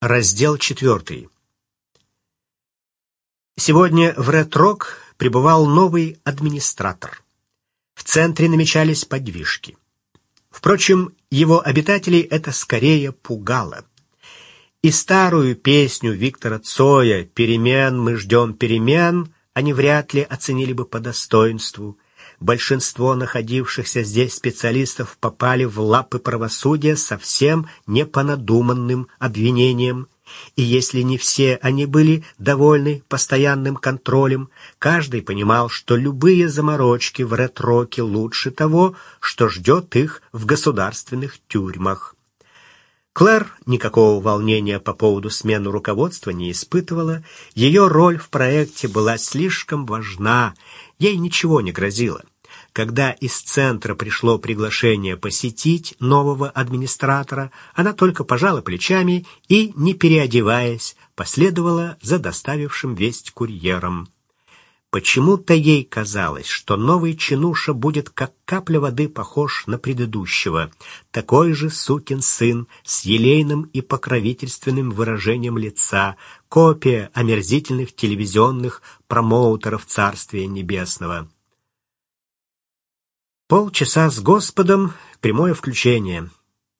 Раздел четвертый. Сегодня в Ред-Рок пребывал новый администратор. В центре намечались подвижки. Впрочем, его обитателей это скорее пугало. И старую песню Виктора Цоя «Перемен мы ждем перемен» они вряд ли оценили бы по достоинству – большинство находившихся здесь специалистов попали в лапы правосудия совсем не по надуманным обвинениям. И если не все они были довольны постоянным контролем, каждый понимал, что любые заморочки в ретроке лучше того, что ждет их в государственных тюрьмах. Клэр никакого волнения по поводу смены руководства не испытывала, ее роль в проекте была слишком важна, ей ничего не грозило. Когда из центра пришло приглашение посетить нового администратора, она только пожала плечами и, не переодеваясь, последовала за доставившим весть курьером. Почему-то ей казалось, что новый чинуша будет как капля воды похож на предыдущего, такой же сукин сын с елейным и покровительственным выражением лица, копия омерзительных телевизионных промоутеров Царствия Небесного. Полчаса с Господом — прямое включение,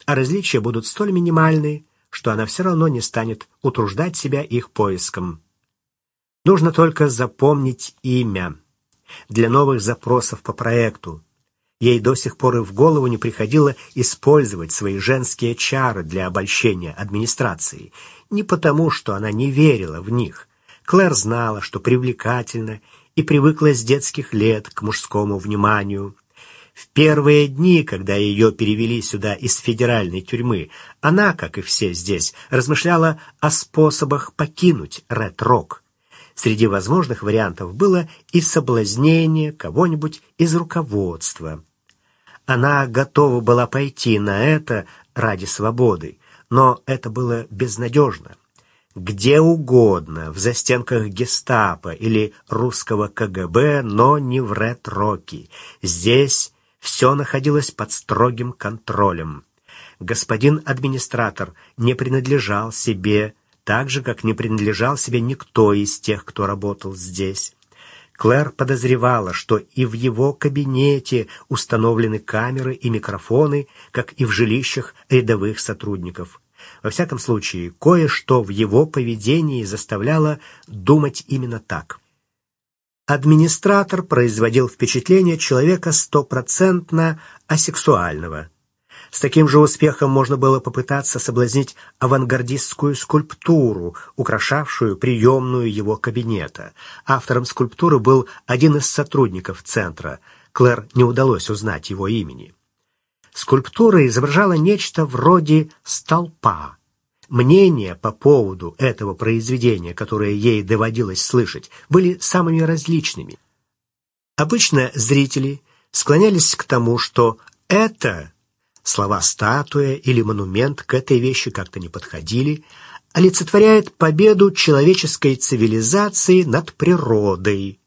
а различия будут столь минимальны, что она все равно не станет утруждать себя их поиском. Нужно только запомнить имя. Для новых запросов по проекту. Ей до сих пор и в голову не приходило использовать свои женские чары для обольщения администрации. Не потому, что она не верила в них. Клэр знала, что привлекательно и привыкла с детских лет к мужскому вниманию. В первые дни, когда ее перевели сюда из федеральной тюрьмы, она, как и все здесь, размышляла о способах покинуть Ред-Рок. Среди возможных вариантов было и соблазнение кого-нибудь из руководства. Она готова была пойти на это ради свободы, но это было безнадежно. Где угодно, в застенках гестапо или русского КГБ, но не в Ред-Роке. Здесь все находилось под строгим контролем. Господин администратор не принадлежал себе, так же, как не принадлежал себе никто из тех, кто работал здесь. Клэр подозревала, что и в его кабинете установлены камеры и микрофоны, как и в жилищах рядовых сотрудников. Во всяком случае, кое-что в его поведении заставляло думать именно так. Администратор производил впечатление человека стопроцентно асексуального. С таким же успехом можно было попытаться соблазнить авангардистскую скульптуру, украшавшую приемную его кабинета. Автором скульптуры был один из сотрудников центра. Клэр не удалось узнать его имени. Скульптура изображала нечто вроде столпа. Мнения по поводу этого произведения, которое ей доводилось слышать, были самыми различными. Обычно зрители склонялись к тому, что это слова «статуя» или «монумент» к этой вещи как-то не подходили, олицетворяет победу человеческой цивилизации над природой.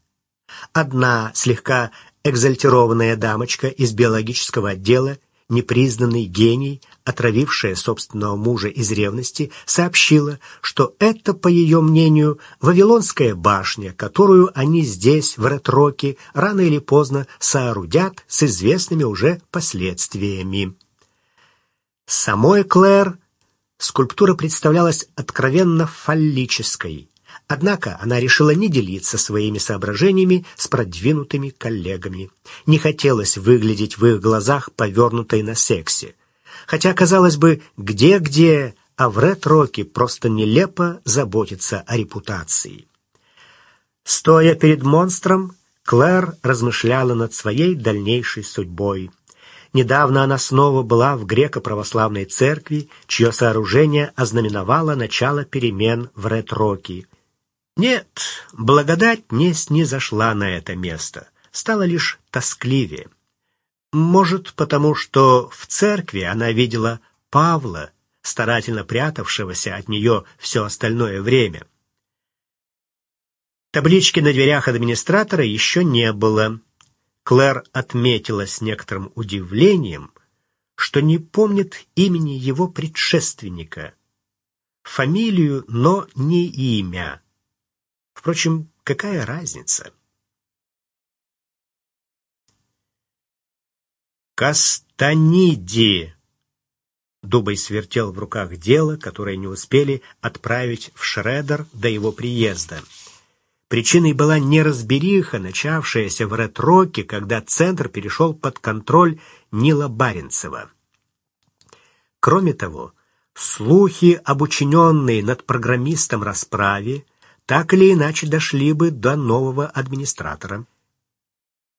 Одна слегка экзальтированная дамочка из биологического отдела непризнанный гений, отравившая собственного мужа из ревности, сообщила, что это, по ее мнению, Вавилонская башня, которую они здесь, в Ретроке, рано или поздно соорудят с известными уже последствиями. Самой Клэр скульптура представлялась откровенно фаллической, Однако она решила не делиться своими соображениями с продвинутыми коллегами. Не хотелось выглядеть в их глазах повернутой на сексе. Хотя, казалось бы, где-где, а в Ред-Роке просто нелепо заботиться о репутации. Стоя перед монстром, Клэр размышляла над своей дальнейшей судьбой. Недавно она снова была в греко-православной церкви, чье сооружение ознаменовало начало перемен в Ред-Роке. Нет, благодать не снизошла на это место, стало лишь тоскливее. Может, потому что в церкви она видела Павла, старательно прятавшегося от нее все остальное время. Таблички на дверях администратора еще не было. Клэр отметила с некоторым удивлением, что не помнит имени его предшественника. фамилию, но не имя. Впрочем, какая разница? Кастаниди. Дубай свертел в руках дело, которое не успели отправить в Шредер до его приезда. Причиной была неразбериха, начавшаяся в Ретроке, когда центр перешел под контроль Нила Баренцева. Кроме того, слухи об учиненной над программистом расправе так или иначе дошли бы до нового администратора.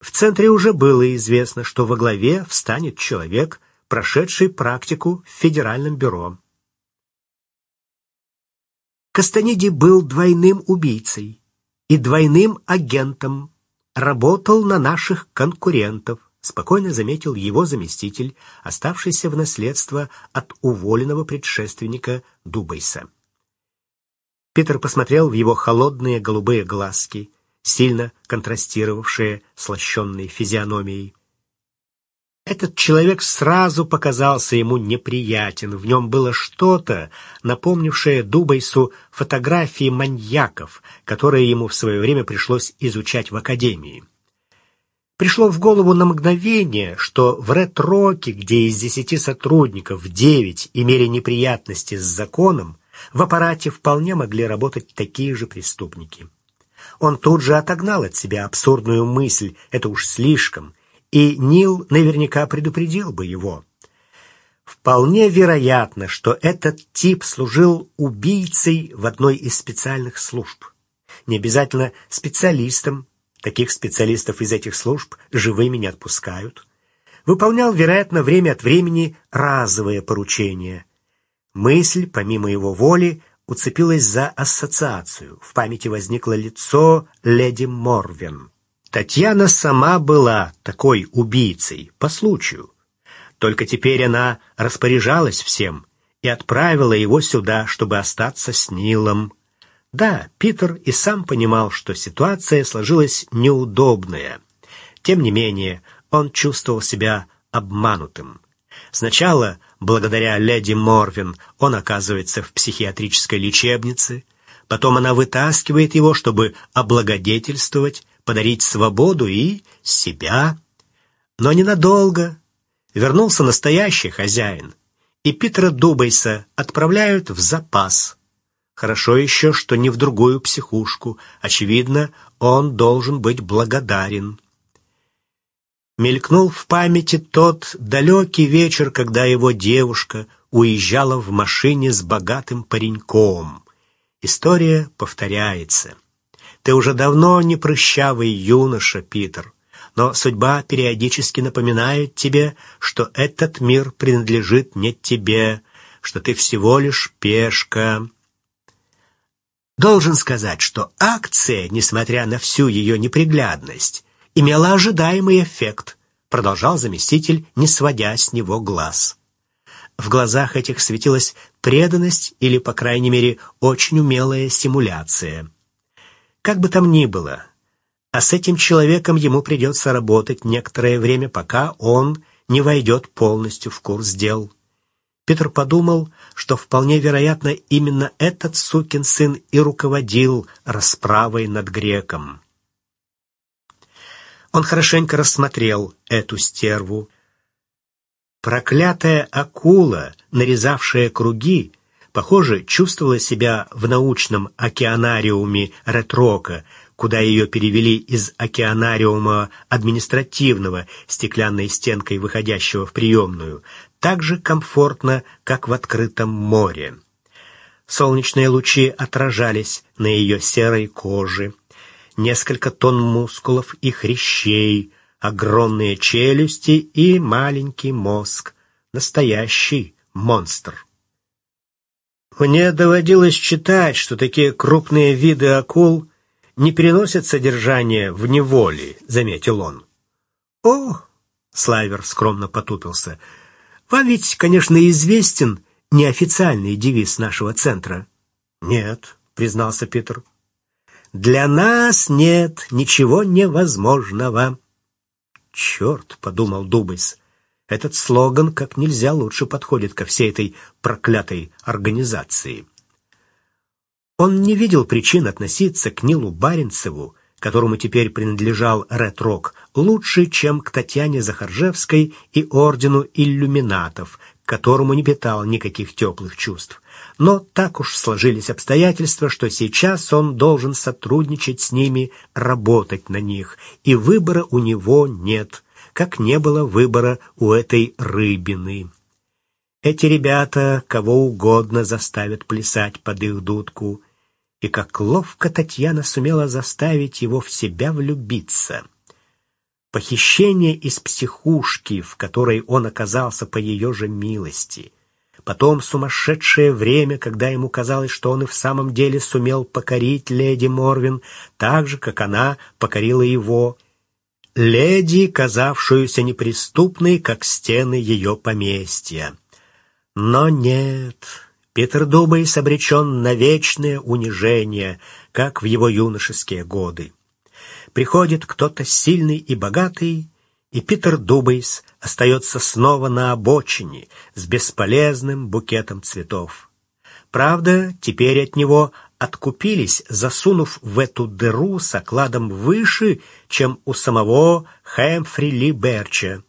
В центре уже было известно, что во главе встанет человек, прошедший практику в Федеральном бюро. Кастаниди был двойным убийцей и двойным агентом, работал на наших конкурентов, спокойно заметил его заместитель, оставшийся в наследство от уволенного предшественника Дубайса. Питер посмотрел в его холодные голубые глазки, сильно контрастировавшие с лощенной физиономией. Этот человек сразу показался ему неприятен. В нем было что-то, напомнившее Дубайсу фотографии маньяков, которые ему в свое время пришлось изучать в академии. Пришло в голову на мгновение, что в Ред-Роке, где из десяти сотрудников девять имели неприятности с законом, в аппарате вполне могли работать такие же преступники. Он тут же отогнал от себя абсурдную мысль «это уж слишком», и Нил наверняка предупредил бы его. Вполне вероятно, что этот тип служил убийцей в одной из специальных служб. Не обязательно специалистом, таких специалистов из этих служб живыми не отпускают. Выполнял, вероятно, время от времени разовые поручения. Мысль, помимо его воли, уцепилась за ассоциацию. В памяти возникло лицо леди Морвен. Татьяна сама была такой убийцей, по случаю. Только теперь она распоряжалась всем и отправила его сюда, чтобы остаться с Нилом. Да, Питер и сам понимал, что ситуация сложилась неудобная. Тем не менее, он чувствовал себя обманутым. Сначала, благодаря леди Морвин, он оказывается в психиатрической лечебнице, потом она вытаскивает его, чтобы облагодетельствовать, подарить свободу и себя. Но ненадолго. Вернулся настоящий хозяин, и Питера Дубайса отправляют в запас. Хорошо еще, что не в другую психушку. Очевидно, он должен быть благодарен. Мелькнул в памяти тот далекий вечер, когда его девушка уезжала в машине с богатым пареньком. История повторяется. Ты уже давно не прыщавый юноша, Питер, но судьба периодически напоминает тебе, что этот мир принадлежит не тебе, что ты всего лишь пешка. Должен сказать, что акция, несмотря на всю ее неприглядность, имела ожидаемый эффект, продолжал заместитель, не сводя с него глаз. В глазах этих светилась преданность или, по крайней мере, очень умелая симуляция. Как бы там ни было, а с этим человеком ему придется работать некоторое время, пока он не войдет полностью в курс дел. Петр подумал, что вполне вероятно именно этот сукин сын и руководил расправой над греком. Он хорошенько рассмотрел эту стерву. Проклятая акула, нарезавшая круги, похоже, чувствовала себя в научном океанариуме Ретрока, куда ее перевели из океанариума административного, стеклянной стенкой выходящего в приемную, так же комфортно, как в открытом море. Солнечные лучи отражались на ее серой коже. Несколько тонн мускулов и хрящей, огромные челюсти и маленький мозг. Настоящий монстр. Мне доводилось читать, что такие крупные виды акул не переносят содержание в неволе, заметил он. О, Слайвер скромно потупился. Вам ведь, конечно, известен неофициальный девиз нашего центра. Нет, признался Питер. Для нас нет ничего невозможного. Черт, подумал Дубайс. Этот слоган как нельзя лучше подходит ко всей этой проклятой организации. Он не видел причин относиться к Нилу Баренцеву, которому теперь принадлежал Ред-Рок, лучше, чем к Татьяне Захаржевской и ордену иллюминатов, к которому не питал никаких теплых чувств. Но так уж сложились обстоятельства, что сейчас он должен сотрудничать с ними, работать на них, и выбора у него нет, как не было выбора у этой рыбины. Эти ребята кого угодно заставят плясать под их дудку, и как ловко Татьяна сумела заставить его в себя влюбиться. Похищение из психушки, в которой он оказался по ее же милости. Потом сумасшедшее время, когда ему казалось, что он и в самом деле сумел покорить леди Морвин, так же, как она покорила его. Леди, казавшуюся неприступной, как стены ее поместья. Но нет, Питер Дубайс обречен на вечное унижение, как в его юношеские годы. Приходит кто-то сильный и богатый, и Питер Дубайс остается снова на обочине с бесполезным букетом цветов. Правда, теперь от него откупились, засунув в эту дыру с окладом выше, чем у самого Хэмфри Ли Берча.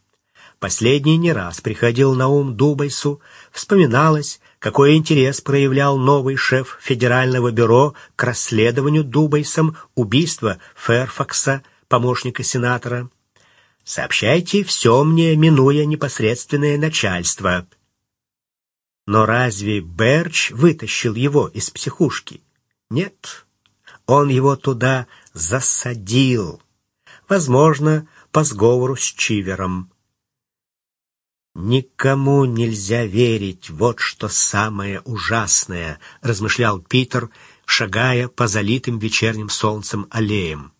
Последний не раз приходил на ум Дубайсу, вспоминалось, какой интерес проявлял новый шеф Федерального бюро к расследованию Дубайсом убийства Ферфакса, помощника сенатора. «Сообщайте все мне, минуя непосредственное начальство». Но разве Берч вытащил его из психушки? Нет, он его туда засадил. Возможно, по сговору с Чивером. «Никому нельзя верить, вот что самое ужасное», — размышлял Питер, шагая по залитым вечерним солнцем аллеям.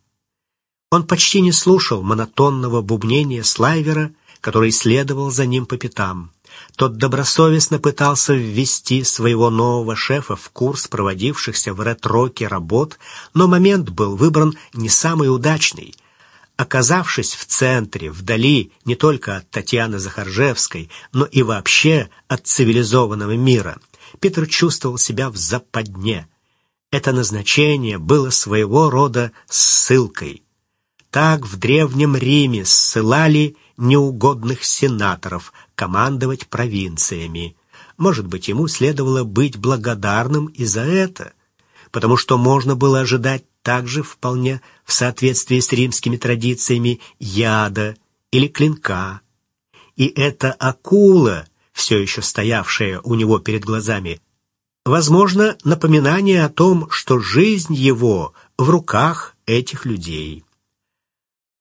Он почти не слушал монотонного бубнения Слайвера, который следовал за ним по пятам. Тот добросовестно пытался ввести своего нового шефа в курс проводившихся в Ред-Роке работ, но момент был выбран не самый удачный — Оказавшись в центре, вдали не только от Татьяны Захаржевской, но и вообще от цивилизованного мира, Петр чувствовал себя в западне. Это назначение было своего рода ссылкой. Так в Древнем Риме ссылали неугодных сенаторов командовать провинциями. Может быть, ему следовало быть благодарным и за это, потому что можно было ожидать также вполне в соответствии с римскими традициями яда или клинка. И эта акула, все еще стоявшая у него перед глазами, возможно, напоминание о том, что жизнь его в руках этих людей.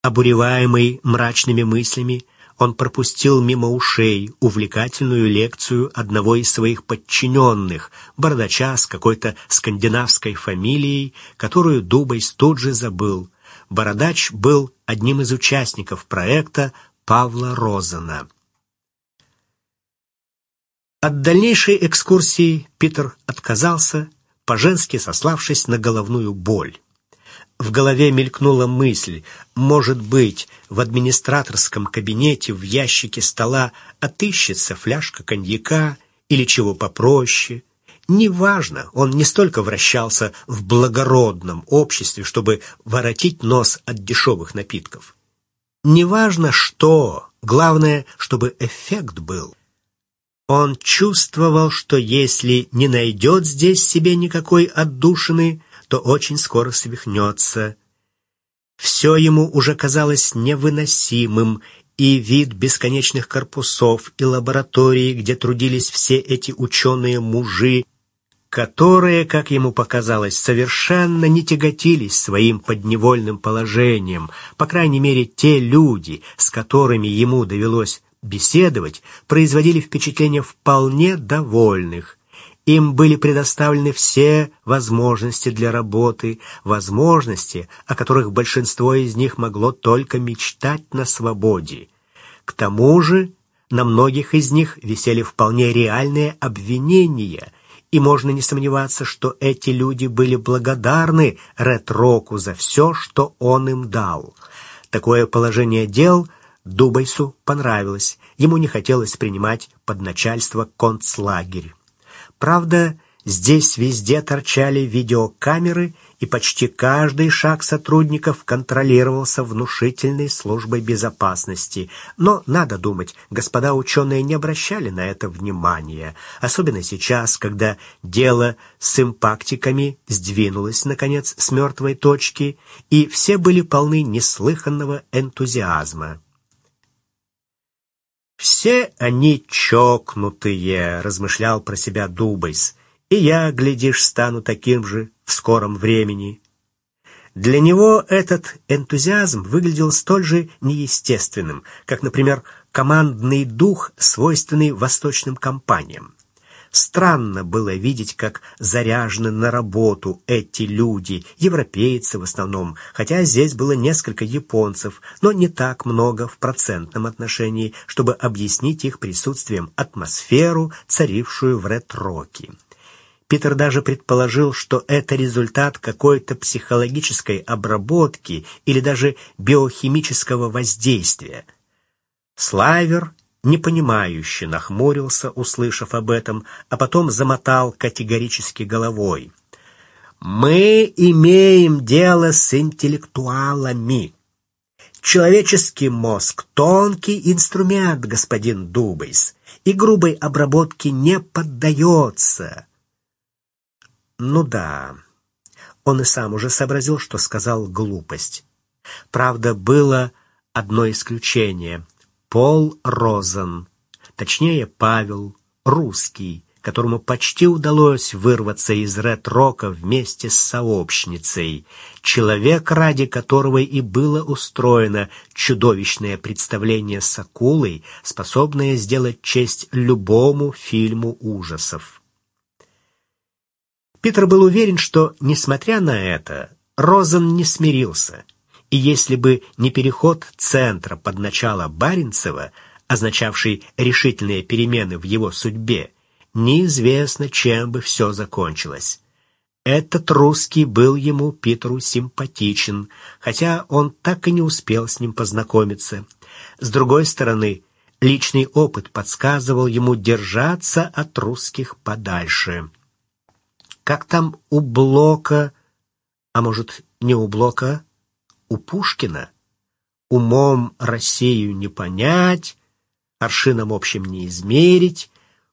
Обуреваемый мрачными мыслями, он пропустил мимо ушей увлекательную лекцию одного из своих подчиненных, бородача с какой-то скандинавской фамилией, которую Дубайс тут же забыл. Бородач был одним из участников проекта Павла Розена. От дальнейшей экскурсии Питер отказался, по-женски сославшись на головную боль. В голове мелькнула мысль, может быть, в администраторском кабинете в ящике стола отыщется фляжка коньяка или чего попроще. Неважно, он не столько вращался в благородном обществе, чтобы воротить нос от дешевых напитков. Неважно что, главное, чтобы эффект был. Он чувствовал, что если не найдет здесь себе никакой отдушины, то очень скоро свихнется. Все ему уже казалось невыносимым, и вид бесконечных корпусов и лабораторий, где трудились все эти ученые-мужи, которые, как ему показалось, совершенно не тяготились своим подневольным положением, по крайней мере, те люди, с которыми ему довелось беседовать, производили впечатление вполне довольных – им были предоставлены все возможности для работы, возможности, о которых большинство из них могло только мечтать на свободе. К тому же на многих из них висели вполне реальные обвинения, и можно не сомневаться, что эти люди были благодарны Ретроку за все, что он им дал. Такое положение дел Дубайсу понравилось, ему не хотелось принимать под начальство концлагерь. Правда, Здесь везде торчали видеокамеры, и почти каждый шаг сотрудников контролировался внушительной службой безопасности. Но, надо думать, господа ученые не обращали на это внимания, особенно сейчас, когда дело с импактиками сдвинулось, наконец, с мертвой точки, и все были полны неслыханного энтузиазма. «Все они чокнутые», — размышлял про себя Дубайс, — и я, глядишь, стану таким же в скором времени. Для него этот энтузиазм выглядел столь же неестественным, как, например, командный дух, свойственный восточным компаниям. Странно было видеть, как заряжены на работу эти люди, европейцы в основном, хотя здесь было несколько японцев, но не так много в процентном отношении, чтобы объяснить их присутствием атмосферу, царившую в Ред-Роке. Питер даже предположил, что это результат какой-то психологической обработки или даже биохимического воздействия. Слайвер непонимающе нахмурился, услышав об этом, а потом замотал категорически головой. «Мы имеем дело с интеллектуалами. Человеческий мозг — тонкий инструмент, господин Дубайс, и грубой обработке не поддается». Ну да, он и сам уже сообразил, что сказал глупость. Правда, было одно исключение. Пол Розен, точнее Павел, русский, которому почти удалось вырваться из ред-рока вместе с сообщницей, человек, ради которого и было устроено чудовищное представление с акулой, способное сделать честь любому фильму ужасов. Питер был уверен, что, несмотря на это, Розен не смирился, и если бы не переход центра под начало Баренцева, означавший решительные перемены в его судьбе, неизвестно, чем бы все закончилось. Этот русский был ему, Питеру, симпатичен, хотя он так и не успел с ним познакомиться. С другой стороны, личный опыт подсказывал ему держаться от русских подальше. Как там у Блока, а может, не у Блока, у Пушкина? Умом Россию не понять, аршином общим не измерить,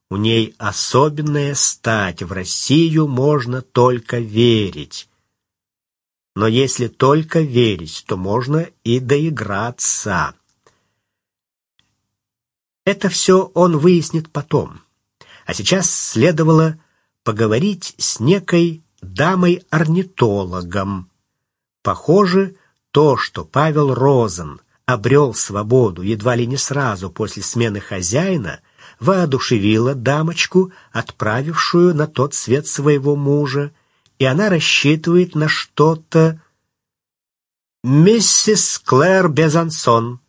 у ней особенная стать, в Россию можно только верить. Но если только верить, то можно и доиграться. Это все он выяснит потом. А сейчас следовало поговорить с некой дамой-орнитологом. Похоже, то, что Павел Розен обрел свободу едва ли не сразу после смены хозяина, воодушевило дамочку, отправившую на тот свет своего мужа, и она рассчитывает на что-то... «Миссис Клэр Безансон».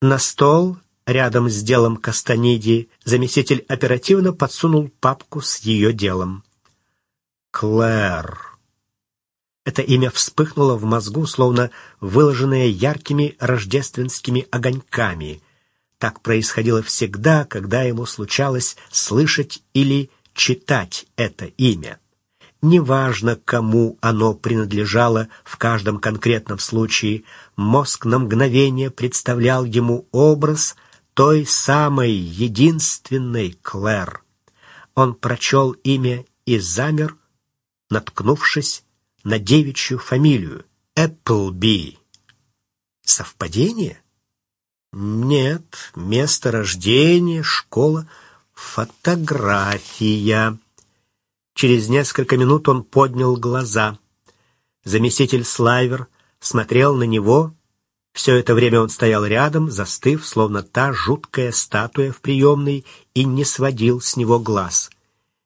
На стол Рядом с делом Кастаниди заместитель оперативно подсунул папку с ее делом. Клэр. Это имя вспыхнуло в мозгу, словно выложенное яркими рождественскими огоньками. Так происходило всегда, когда ему случалось слышать или читать это имя. Неважно, кому оно принадлежало в каждом конкретном случае, мозг на мгновение представлял ему образ — той самой единственной Клэр. Он прочел имя и замер, наткнувшись на девичью фамилию Эпплби. Совпадение? Нет, место рождения, школа, фотография. Через несколько минут он поднял глаза. Заместитель Слайвер смотрел на него все это время он стоял рядом, застыв, словно та жуткая статуя в приемной, и не сводил с него глаз.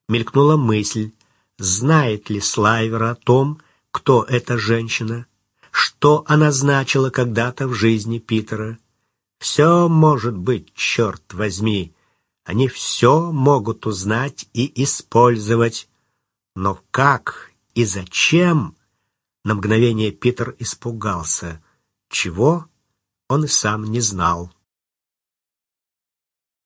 Мелькнула мысль, знает ли Слайвер о том, кто эта женщина, что она значила когда-то в жизни Питера. Все может быть, черт возьми, они все могут узнать и использовать. Но как и зачем? На мгновение Питер испугался — чего он сам не знал.